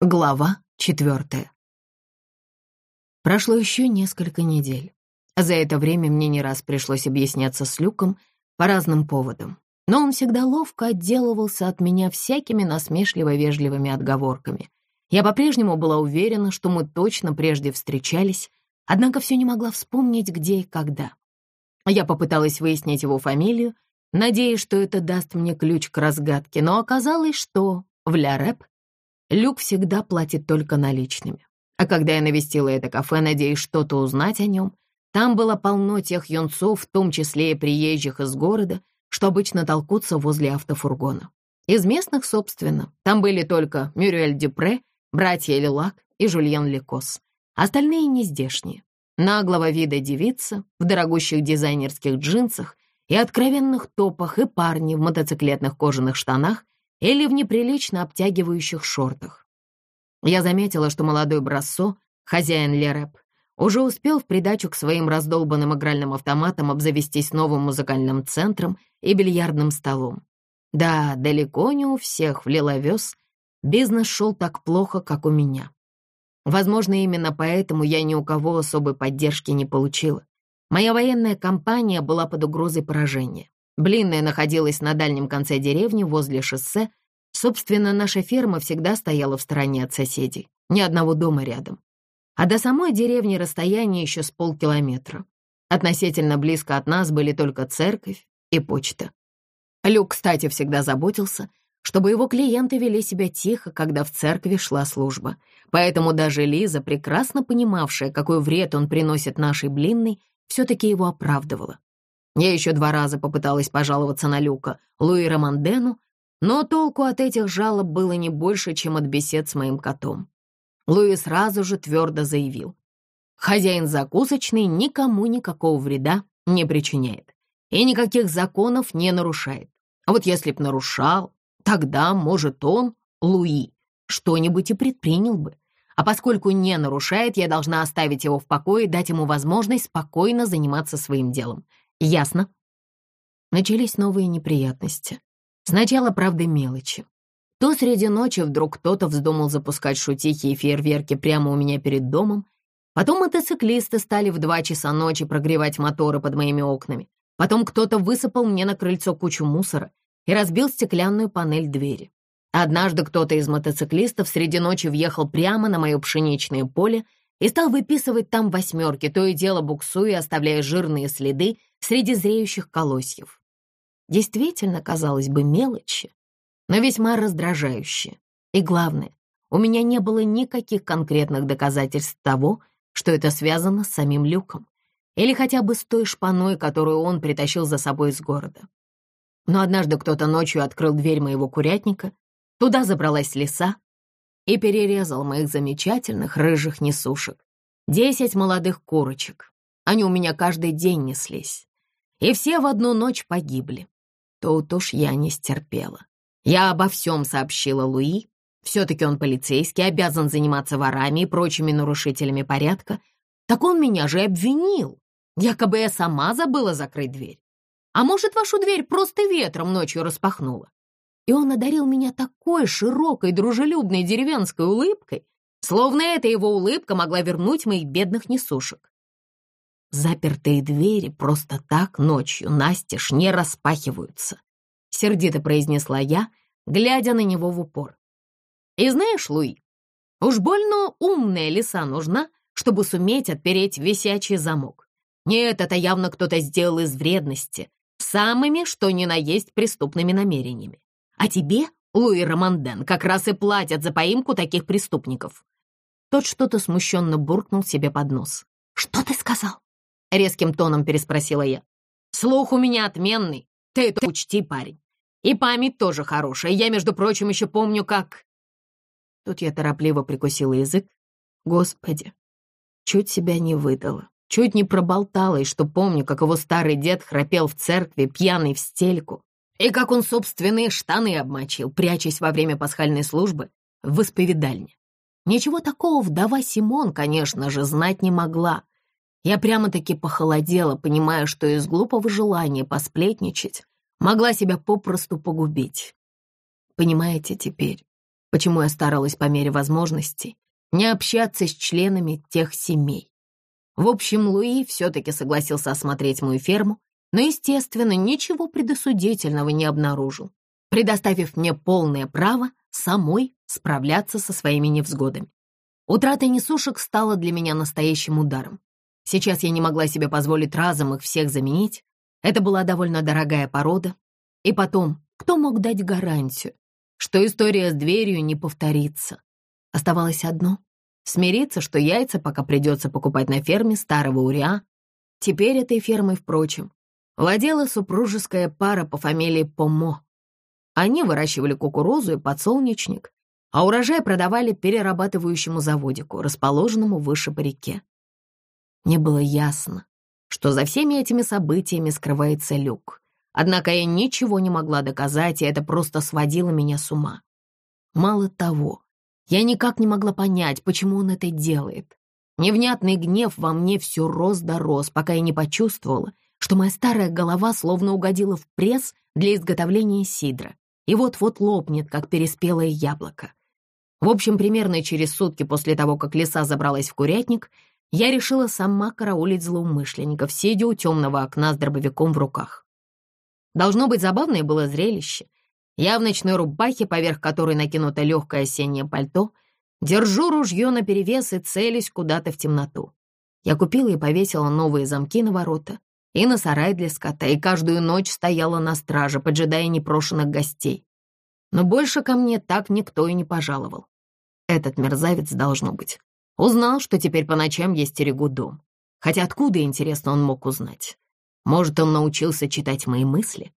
Глава четвертая. Прошло еще несколько недель. За это время мне не раз пришлось объясняться с Люком по разным поводам, но он всегда ловко отделывался от меня всякими насмешливо-вежливыми отговорками. Я по-прежнему была уверена, что мы точно прежде встречались, однако все не могла вспомнить, где и когда. Я попыталась выяснить его фамилию, надеясь, что это даст мне ключ к разгадке, но оказалось, что в Ля Рэп Люк всегда платит только наличными. А когда я навестила это кафе, надеясь что-то узнать о нем, там было полно тех юнцов, в том числе и приезжих из города, что обычно толкутся возле автофургона. Из местных, собственно, там были только Мюрюэль Дюпре, братья Лилак и Жульен Лекос. Остальные не здешние. Наглого вида девица в дорогущих дизайнерских джинсах и откровенных топах и парни в мотоциклетных кожаных штанах или в неприлично обтягивающих шортах. Я заметила, что молодой Брассо, хозяин Лереп, уже успел в придачу к своим раздолбанным игральным автоматам обзавестись новым музыкальным центром и бильярдным столом. Да, далеко не у всех в Лиловёс бизнес шел так плохо, как у меня. Возможно, именно поэтому я ни у кого особой поддержки не получила. Моя военная кампания была под угрозой поражения. Блинная находилась на дальнем конце деревни, возле шоссе. Собственно, наша ферма всегда стояла в стороне от соседей. Ни одного дома рядом. А до самой деревни расстояние еще с полкилометра. Относительно близко от нас были только церковь и почта. Люк, кстати, всегда заботился, чтобы его клиенты вели себя тихо, когда в церкви шла служба. Поэтому даже Лиза, прекрасно понимавшая, какой вред он приносит нашей блинной, все-таки его оправдывала. Я еще два раза попыталась пожаловаться на Люка, Луи Романдену, но толку от этих жалоб было не больше, чем от бесед с моим котом. Луи сразу же твердо заявил. Хозяин закусочный никому никакого вреда не причиняет и никаких законов не нарушает. А вот если б нарушал, тогда, может, он, Луи, что-нибудь и предпринял бы. А поскольку не нарушает, я должна оставить его в покое и дать ему возможность спокойно заниматься своим делом. Ясно. Начались новые неприятности. Сначала, правда, мелочи. То среди ночи вдруг кто-то вздумал запускать шутихи и фейерверки прямо у меня перед домом. Потом мотоциклисты стали в два часа ночи прогревать моторы под моими окнами. Потом кто-то высыпал мне на крыльцо кучу мусора и разбил стеклянную панель двери. Однажды кто-то из мотоциклистов среди ночи въехал прямо на мое пшеничное поле и стал выписывать там восьмерки, то и дело буксуя, оставляя жирные следы среди зреющих колосьев. Действительно, казалось бы, мелочи, но весьма раздражающие. И главное, у меня не было никаких конкретных доказательств того, что это связано с самим Люком или хотя бы с той шпаной, которую он притащил за собой из города. Но однажды кто-то ночью открыл дверь моего курятника, туда забралась лиса и перерезал моих замечательных рыжих несушек. Десять молодых курочек. Они у меня каждый день неслись и все в одну ночь погибли. Тут уж я не стерпела. Я обо всем сообщила Луи. Все-таки он полицейский, обязан заниматься ворами и прочими нарушителями порядка. Так он меня же обвинил. Якобы я сама забыла закрыть дверь. А может, вашу дверь просто ветром ночью распахнула? И он одарил меня такой широкой, дружелюбной деревенской улыбкой, словно эта его улыбка могла вернуть моих бедных несушек. Запертые двери просто так ночью настежь не распахиваются, сердито произнесла я, глядя на него в упор. И знаешь, Луи, уж больно умная лиса нужна, чтобы суметь отпереть висячий замок. Нет, это явно кто-то сделал из вредности, самыми, что ни на есть, преступными намерениями. А тебе, Луи Романден, как раз и платят за поимку таких преступников. Тот что-то смущенно буркнул себе под нос. «Что ты сказал?» — резким тоном переспросила я. «Слух у меня отменный, ты это учти, парень. И память тоже хорошая, я, между прочим, еще помню, как...» Тут я торопливо прикусила язык. Господи, чуть себя не выдала, чуть не проболтала, и что помню, как его старый дед храпел в церкви, пьяный в стельку, и как он собственные штаны обмочил, прячась во время пасхальной службы в исповедальне. Ничего такого вдова Симон, конечно же, знать не могла, я прямо-таки похолодела, понимая, что из глупого желания посплетничать могла себя попросту погубить. Понимаете теперь, почему я старалась по мере возможностей не общаться с членами тех семей. В общем, Луи все-таки согласился осмотреть мою ферму, но, естественно, ничего предосудительного не обнаружил, предоставив мне полное право самой справляться со своими невзгодами. Утрата несушек стала для меня настоящим ударом. Сейчас я не могла себе позволить разом их всех заменить. Это была довольно дорогая порода. И потом, кто мог дать гарантию, что история с дверью не повторится? Оставалось одно — смириться, что яйца пока придется покупать на ферме старого Уриа. Теперь этой фермой, впрочем, владела супружеская пара по фамилии Помо. Они выращивали кукурузу и подсолнечник, а урожай продавали перерабатывающему заводику, расположенному выше по реке. Мне было ясно, что за всеми этими событиями скрывается Люк. Однако я ничего не могла доказать, и это просто сводило меня с ума. Мало того, я никак не могла понять, почему он это делает. Невнятный гнев во мне все рос да рос, пока я не почувствовала, что моя старая голова словно угодила в пресс для изготовления сидра и вот-вот лопнет, как переспелое яблоко. В общем, примерно через сутки после того, как лиса забралась в курятник, я решила сама караулить злоумышленников, сидя у темного окна с дробовиком в руках. Должно быть, забавное было зрелище. Я в ночной рубахе, поверх которой накинуто легкое осеннее пальто, держу ружье наперевес и целюсь куда-то в темноту. Я купила и повесила новые замки на ворота и на сарай для скота, и каждую ночь стояла на страже, поджидая непрошенных гостей. Но больше ко мне так никто и не пожаловал. Этот мерзавец, должно быть, узнал, что теперь по ночам я стерегу дом. Хотя откуда, интересно, он мог узнать? Может, он научился читать мои мысли?